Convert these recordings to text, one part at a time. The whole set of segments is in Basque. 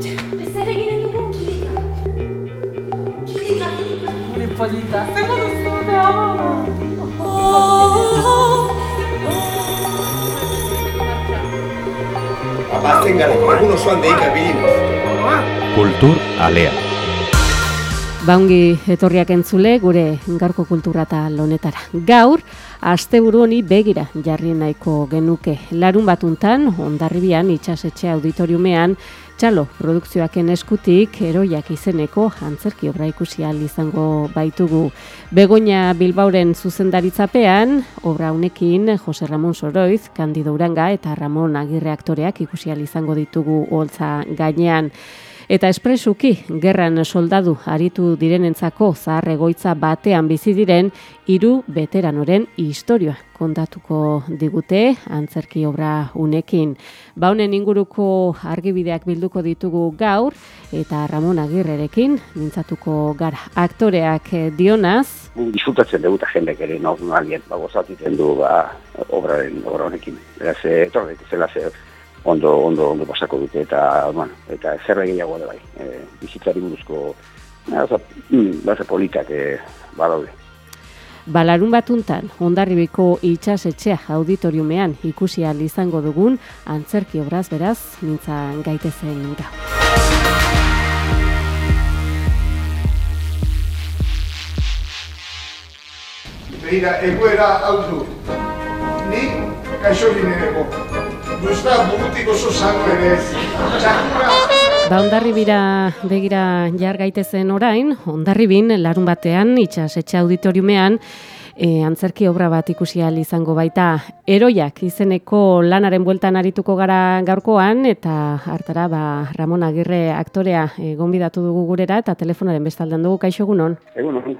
Zer eginen dugu? Kilika. Kilika, kilika. Gure polita, zer duzu da? Abazten gara, egun osoan bilin. Kultur alea. Baungi etorriak entzule gure gaurko kultura eta lonetara. Gaur, asteburu honi begira jarri nahiko genuke. Larun batuntan, ondarribian itxasetxe auditoriumean, txalo produkzioaken eskutik eroiak izeneko antzerki obra ikusi izango baitugu. Begoña Bilbauren zuzendaritzapean, obra honekin Jose Ramon Soroiz, Candido Uranga eta Ramon Agirre aktoreak ikusi izango ditugu holtza gainean. Eta espresuki, gerran soldadu aritu direnentzako zahar egoitza batean bizi diren hiru veteranoren historia kontatuko digute antzerki obra unekin. Ba honen inguruko argibideak bilduko ditugu gaur eta Ramon Agirrerekin mintzatuko gara. Aktoreak eh, dionaz, disfrutatzen dugu eta jendek ere normalien, ba, gozatiten du ba, obraren, obra honekin. Eh, etorrek zela ze ondo, ondo, ondo pasako dute eta, bueno, eta zer gehiago da bai. E, bizitzari buruzko, e, oza, mm, baza politak e, badaude. Balarun batuntan, ondarribiko itxasetxea auditoriumean ikusi izango dugun antzerki obraz beraz, mintzan gaitezen gau. Begira, egoera hau du. Ni kaixo ginereko. Gusta burutik oso zango ere ez. Ba, ondarribira begira jar gaitezen orain, ondarribin larun batean, itxasetxe auditoriumean, e, antzerki obra bat ikusi ahal izango baita eroiak izeneko lanaren bueltan arituko gara gaurkoan eta hartara ba, Ramon Agirre aktorea e, gonbidatu dugu gurera eta telefonaren bestaldean dugu kaixo egunon. Egun hori,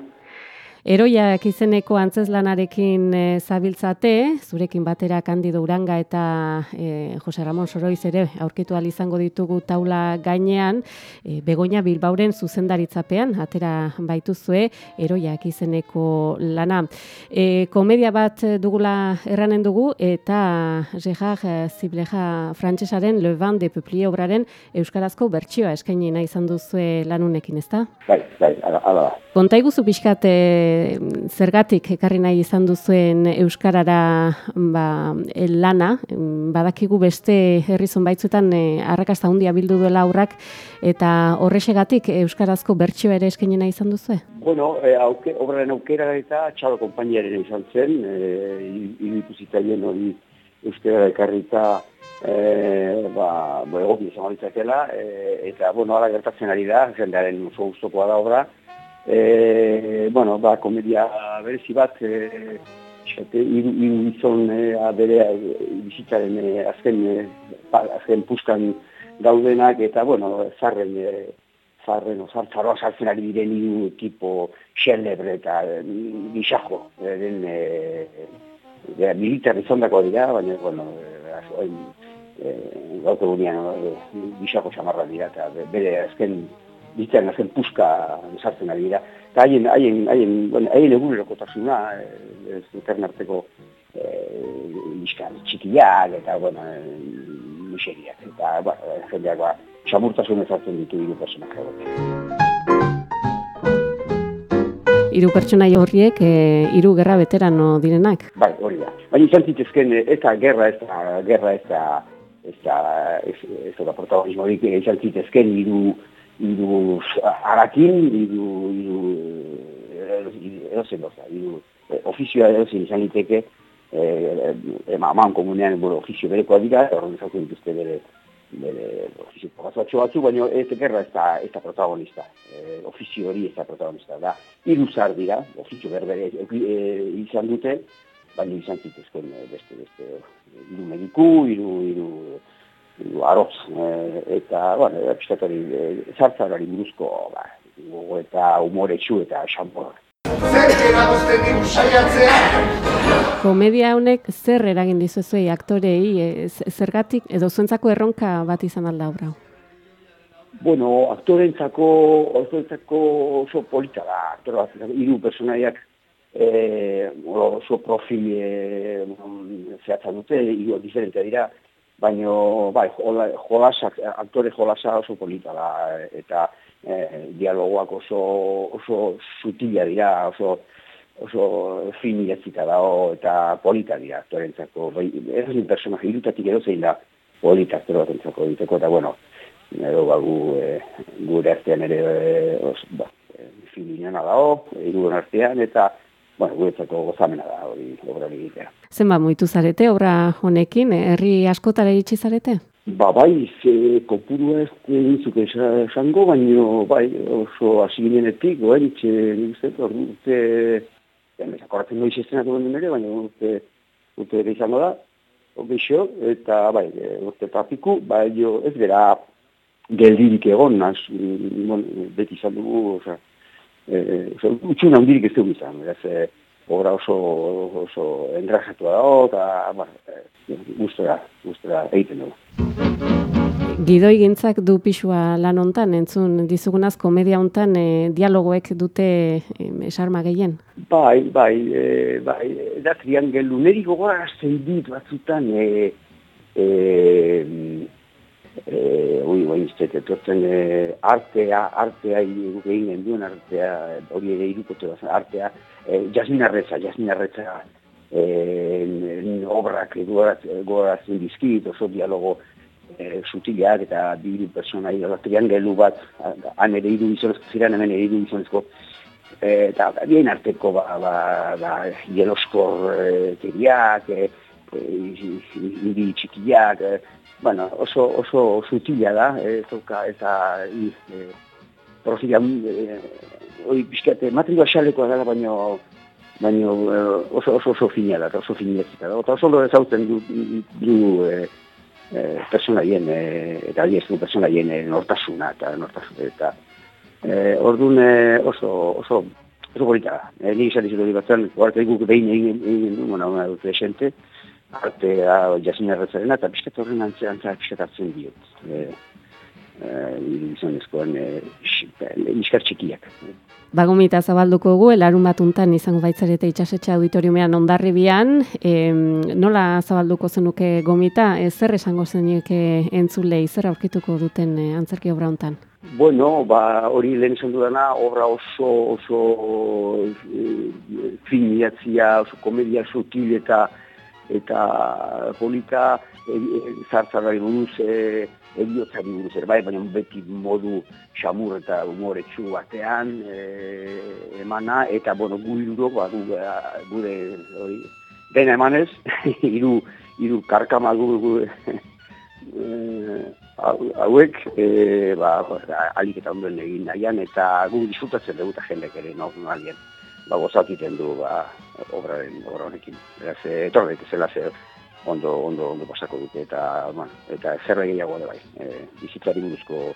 Eroiak izeneko antzeslanarekin e, zabiltzate, zurekin batera Kandido Uranga eta e, Jose Ramon Soroiz ere aurkitu izango ditugu taula gainean, e, Begoña Bilbauren zuzendaritzapean, atera baituzue Eroiak izeneko lana. E, komedia bat dugula erranen dugu eta Gerard Zibleja frantsesaren Le Vent de Peuplier obraren euskarazko bertsioa eskaini nahi izan duzue lanunekin, ezta? bai, bai, ala, ala da. Konta iguzu pixkat e, zergatik ekarri nahi izan duzuen Euskarara ba, lana, badakigu beste herri zonbaitzuetan e, arrakasta handia bildu duela aurrak eta horrexegatik Euskarazko bertsioa ere eskaini nahi izan duzue? Bueno, e, auke, obraren aukera eta txalo konpainiaren izan zen, e, hiru ikusitaien hori euskara ekarrita e, ba, ba, egoki izan e, eta, bueno, ala gertatzen ari da, jendearen oso gustokoa da obra, e, bueno, ba, komedia berezi bat, e, xate, hiru hiru gizon e, a, bere e, bizitzaren e, azken, e, pa, azken puskan daudenak, eta, bueno, zarren, e, zarren, ozartzaroa sartzen ari diren hiru tipo xelebre eta e, gixajo, e, e, e, militar izondako dira, baina, bueno, e, az- orain, e, gunean e, gixajo samarra dira, eta be- bere azken bizitzaren azken puska sartzen ari dira. Eta haien, haien, haien, bueno, haien egunerokotasuna, e, ez duten arteko e, liskan txikiak eta, bueno, e, miseriak. Eta, ba, jendeak, ba, samurtasun ezartzen ditu hiru personaje hauek. Hiru pertsonai horriek e, hiru gerra veterano direnak. Bai, hori da. Baina izan zitezken, eh, ez da gerra, ez da gerra, ez da, ez da, ez, ez da protagonismorik, eh, izan zitezken hiru, hiru harakin, hiru, hiru, edozen doza, hiru, eh, ofizioa edozen izan liteke, eh, ema aman komunean, bueno, ofizio berekoa dira, horren izaten dituzte bere, bere ofizio pokazatxo batzu, baina ez gerra ez da, ez da protagonista, eh, ofizio hori ez da protagonista, da, hiru zar dira, ofizio berbere eh, izan dute, baina izan zitezken eh, beste, beste, hiru mediku, hiru, hiru arotz, eh, eta, bueno, pistatori, eh, zartzarari buruzko, ba, gogo eta umoretsu eta xampor. Zer eragozten digu saiatzea? Komedia honek zer eragin dizuzuei aktorei, e, zergatik edo zuentzako erronka bat izan alda obra? hau? Bueno, aktorentzako, aktorentzako oso polita da, aktore bat, hiru personaiak eh, oso profil eh, zehatza dute, hiru diferente dira, baino bai, jola, jolasak, aktore jolasa oso polita da, eta e, dialogoak oso, oso sutila dira, oso, oso fin idatzita dago eta polita dira aktorentzako. Bai, ez ez personaje irutatik edo zein da polita aktore batentzako eta bueno, edo ba, gu, e, gure artean ere e, os, ba, e, fin dago, iruden artean, eta bueno, guretzako gozamena da hori obra hori egitea. Zenba muitu zarete obra honekin, herri askotara iritsi zarete? Ba, bai, ze kopurua ez dintzuk esango, baino, bai, oso hasi ginenetik, goen, itxe, nik uste, ordu, ez akorratzen noiz estenatu den ere, baina urte, urte ere izango da, obixo, eta bai, e, urte papiku, bai jo, ez bera geldirik egon, naz, bon, beti izan dugu, oza, e, oza, utxuna hundirik ez dugu izan, beraz, e, obra oso, oso engrajatua dago, eta, ba, e, guztora, guztora egiten dugu. Gidoi gintzak du pixua lan hontan, entzun dizugunaz, komedia hontan e, dialogoek dute e, esarma gehien? Bai, bai, e, bai, da triangelu, neri gogora dit batzutan, e, e, e, ui, bai, iztet, etortzen, e, artea, artea, egin duen artea, hori ere irukote artea, e, jasmin arretza, jasmin arretza, e, obrak gogoratzen dizkit, oso dialogo, e, sutilak eta biru personai triangelu bat, han ere iru izonezko ziren, hemen ere iru izonezko, e, eta bien arteko ba, ba, ba, jeloskor e, teriak, e, e, txikiak, e, bueno, oso, oso sutila da, e, zoka, eta e, profila, e, oi, bizkate, matriua xalekoa dela, baino, baino oso, oso, oso fina da, oso fina da, eta oso lo ezautzen du, du e, e, personaien e, eta adiezu personaien e, nortasuna eta nortasuna eta e, orduan e, oso oso oso polita da. E, ni izan dizutu batzen, guarte guk behin egin egin du, bueno, una dut esente, arte a jasin erretzarena, eta piskat horren antzean zara piskat hartzen diot. E, e, izan ezkoan, e, txikiak. Bagomita zabalduko gu, elarun batuntan izango baitzarete itxasetxe auditoriumean ondarribian. E, nola zabalduko zenuke gomita, e, zer esango zenuke entzulei, zer aurkituko duten e, antzerki obra hontan? Bueno, ba, hori lehen esan dudana, obra oso, oso e, fin oso komedia sutil eta eta polita, e, e, zartzarari buruz, e, eriotzari buruz ere bai, baina beti modu xamur eta umoretsu batean e, emana, eta bueno, gu iruro, ba, gu, gure hori, dena emanez, iru, iru karkama gu, gu e, hauek, e, ba, alik eta ondoen egin nahian, eta gu disfrutatzen dugu eta jendek ere, no, alien, ba, gozatiten du, ba, obraren, obra honekin. Beraz, etorrek, zela zer, ondo ondo ondo pasako dute eta bueno, eta zer gehiago da bai. Eh, bizitzari buruzko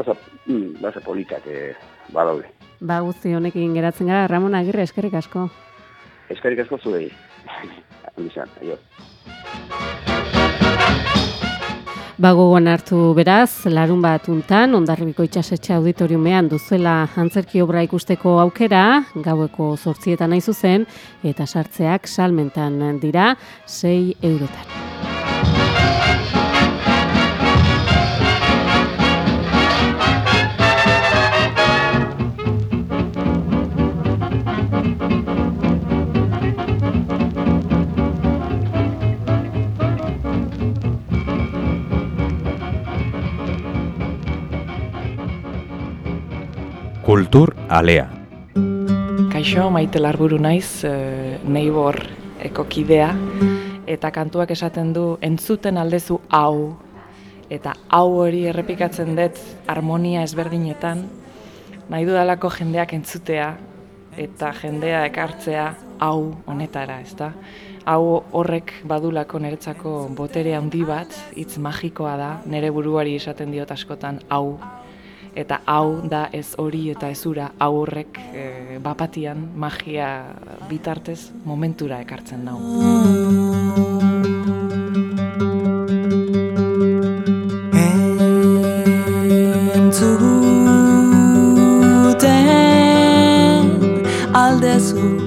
oso, mm, base politak eh badaude. Ba, guzti honekin geratzen gara Ramon Agirre eskerrik asko. Eskerrik asko zuei. Izan, aio. Bagoan hartu beraz, larun bat untan, ondarribiko itxasetxe auditoriumean duzuela antzerki obra ikusteko aukera, gaueko sortzietan nahi zuzen, eta sartzeak salmentan dira 6 eurotan. Kultur alea. Kaixo, maite larburu naiz, e, neibor ekokidea, eta kantuak esaten du entzuten aldezu hau, eta hau hori errepikatzen dut harmonia ezberdinetan, nahi dudalako jendeak entzutea, eta jendea ekartzea hau honetara, ezta? Hau horrek badulako niretzako botere handi bat, hitz magikoa da, nire buruari esaten diot askotan hau eta hau da ez hori eta ezura aurrek e, bapatian magia bitartez momentura ekartzen nau. Entzuten aldezu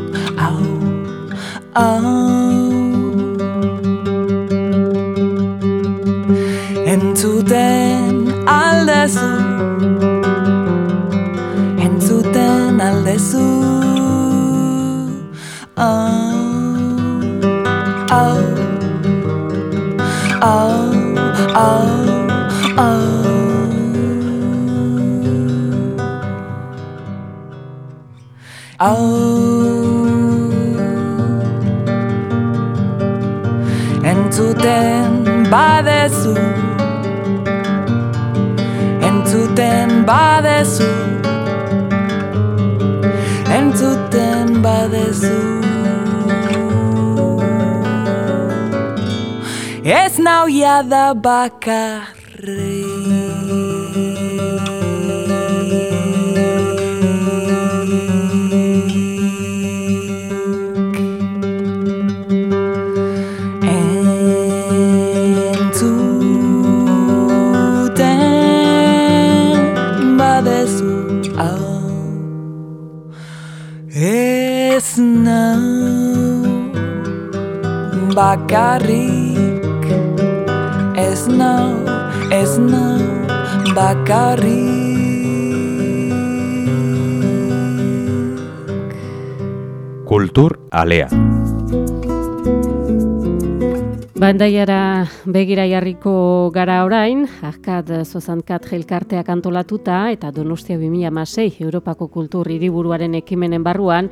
Aldezu Oh, oh, oh, oh, oh. Oh, entzuten badezu entzuten ez nauia da bakarrik alea. Bandaiara begira jarriko gara orain, Arkad Zozankat jelkarteak antolatuta eta Donostia 2006 Europako Kultur Hiriburuaren ekimenen barruan,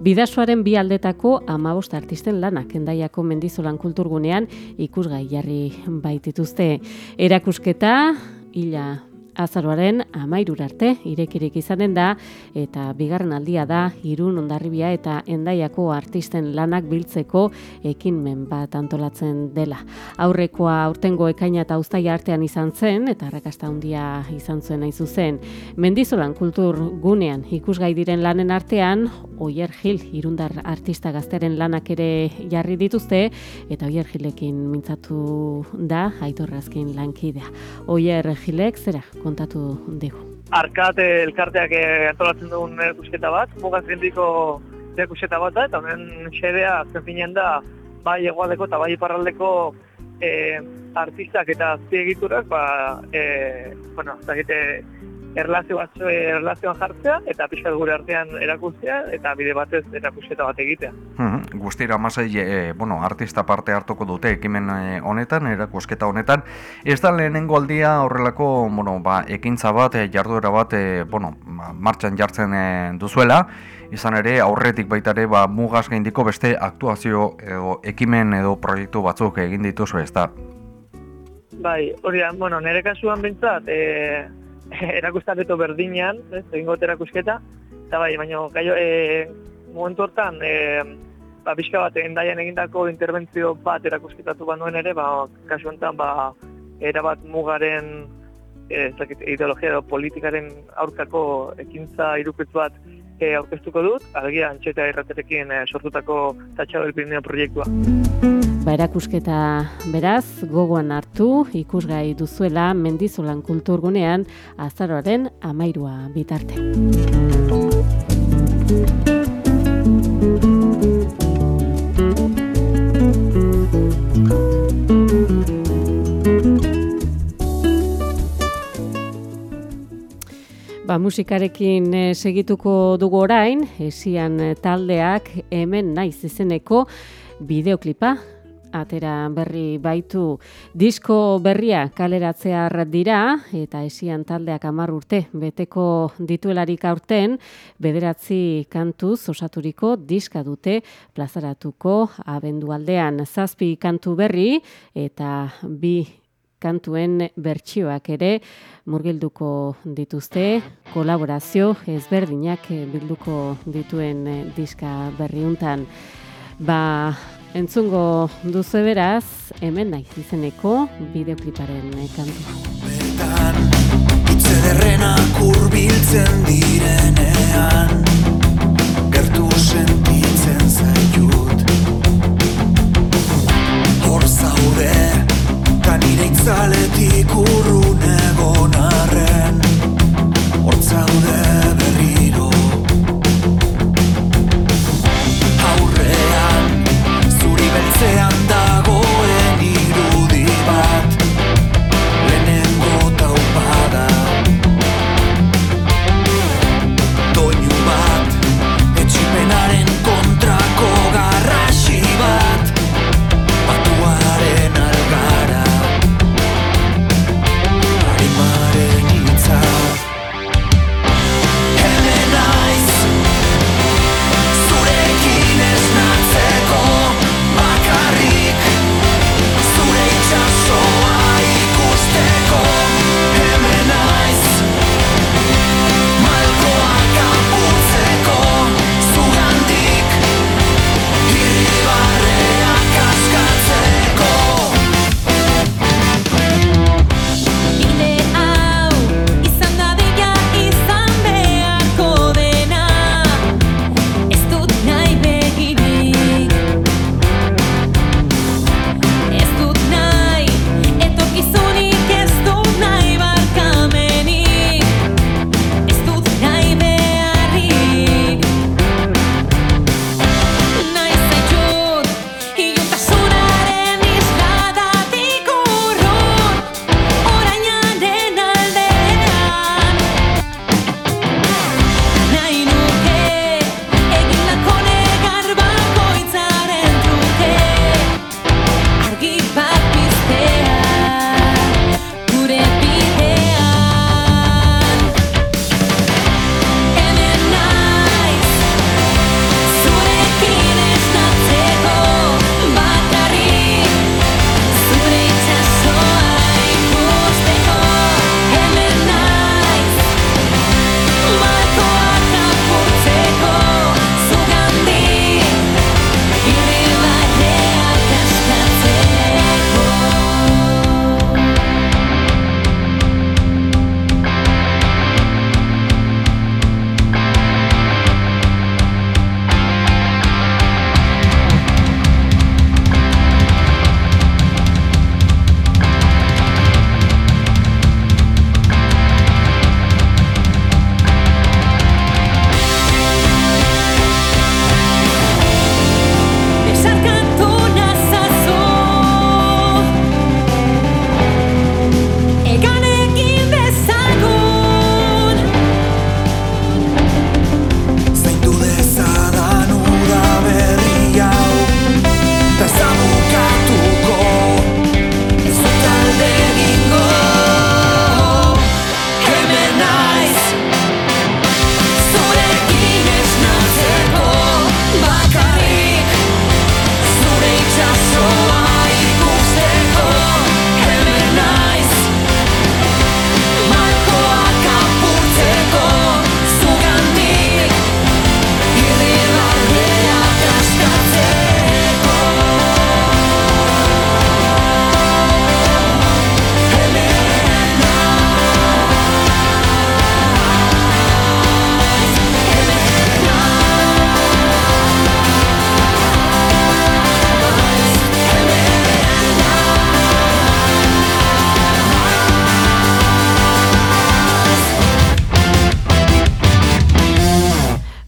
bidasoaren bi aldetako amabost artisten lanak endaiako mendizolan kulturgunean ikusgai jarri baitituzte. Erakusketa, ila azaroaren amairur arte irekirik izanen da eta bigarren aldia da irun ondarribia eta endaiako artisten lanak biltzeko ekinmen bat antolatzen dela. Aurrekoa aurtengo ekaina eta uztaia artean izan zen eta arrakasta handia izan zuen hain zuzen. Mendizolan kultur gunean ikusgai diren lanen artean Oier Gil irundar artista gazteren lanak ere jarri dituzte eta Oier Gilekin mintzatu da Aitorrazkin lankidea. Oier Gilek zera kontatu digu. Arkate elkarteak eh, antolatzen dugun erakusketa bat, mugaz gendiko erakusketa bat da, eta honen xedea azken finean da, bai egualdeko eta bai iparraldeko eh, artistak eta azpiegiturak, ba, eh, bueno, zakite, erlazio batzu erlazioan jartzea eta pixkat gure artean erakustea eta bide batez erakusketa bat egitea. Mhm, Guztira amasei, e, bueno, artista parte hartuko dute ekimen e, honetan, erakusketa honetan. Ez da lehenengo aldia horrelako, bueno, ba, ekintza bat, e, jarduera bat, e, bueno, martxan jartzen e, duzuela. Izan ere, aurretik baita ere, ba, mugaz gaindiko beste aktuazio edo ekimen edo proiektu batzuk egin dituzu ez da. Bai, hori da, bueno, nire kasuan bintzat, e, erakustaketo berdinean, ez, egingo erakusketa, eta bai, baina gaio, e, momentu hortan, e, ba, pixka bat endaian egindako interbentzio bat erakusketatu banuen ere, ba, kasu honetan, ba, erabat mugaren e, ez dakit, ideologia edo politikaren aurkako ekintza iruketz bat e, aurkeztuko dut, alegia antxeta erraterekin e, sortutako Tatxabel Pirineo proiektua. Ba, erakusketa beraz, gogoan hartu, ikusgai duzuela mendizolan kulturgunean azaroaren amairua bitarte. Ba, musikarekin eh, segituko dugu orain, esian eh, taldeak hemen naiz izeneko bideoklipa atera berri baitu. Disko berria kaleratzear dira eta esian taldeak hamar urte beteko dituelarik aurten bederatzi kantuz osaturiko diska dute plazaratuko abendualdean. Zazpi kantu berri eta bi kantuen bertsioak ere murgilduko dituzte, kolaborazio ezberdinak bilduko dituen diska berriuntan. Ba, entzungo duzu beraz, hemen naiz izeneko bideokliparen kantua. Bertan, hitze derrenak urbiltzen direnean, gertu sentitzen zaitut.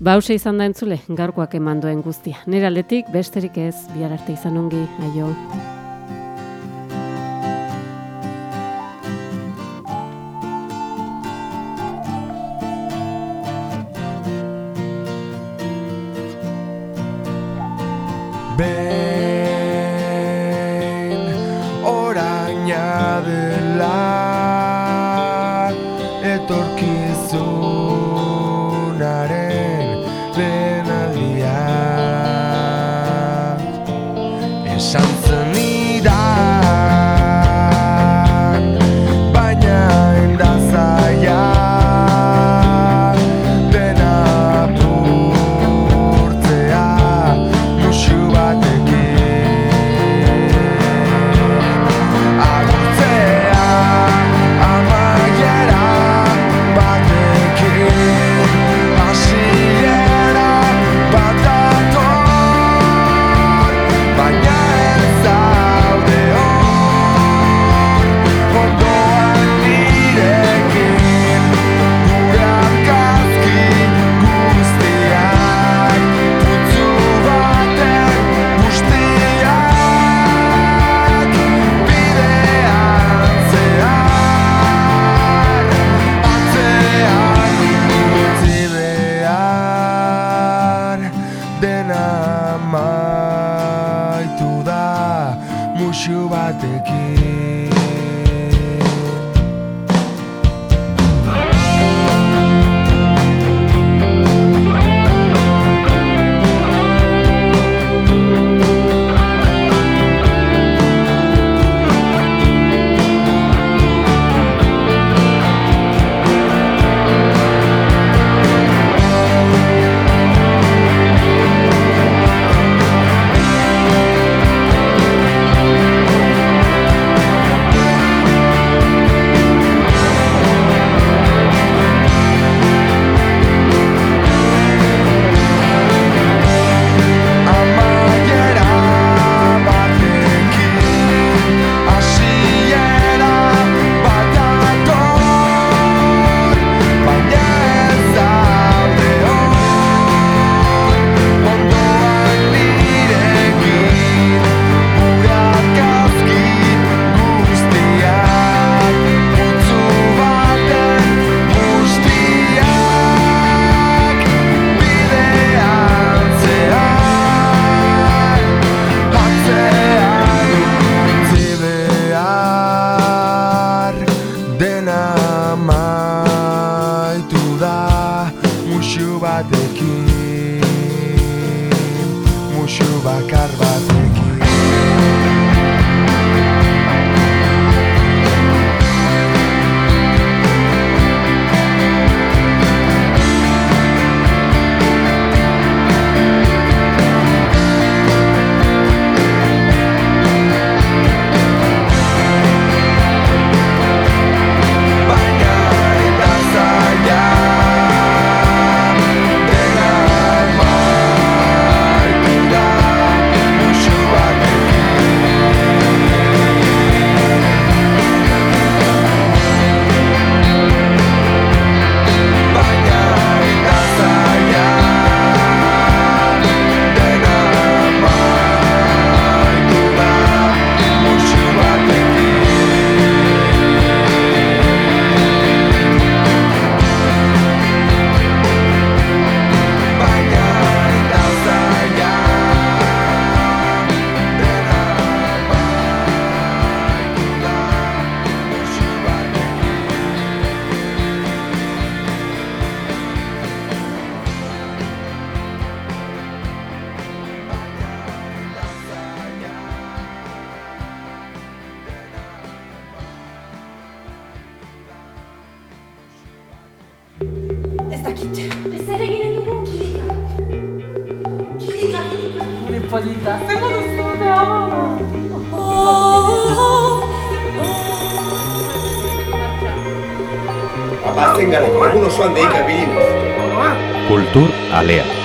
Bause izan da entzule, gaurkoak eman duen guztia. Nera letik, besterik ez, bihar arte izan ongi, aio. ter bakar bat. Azten gara, egun osoan deika bilin. Kultur alea.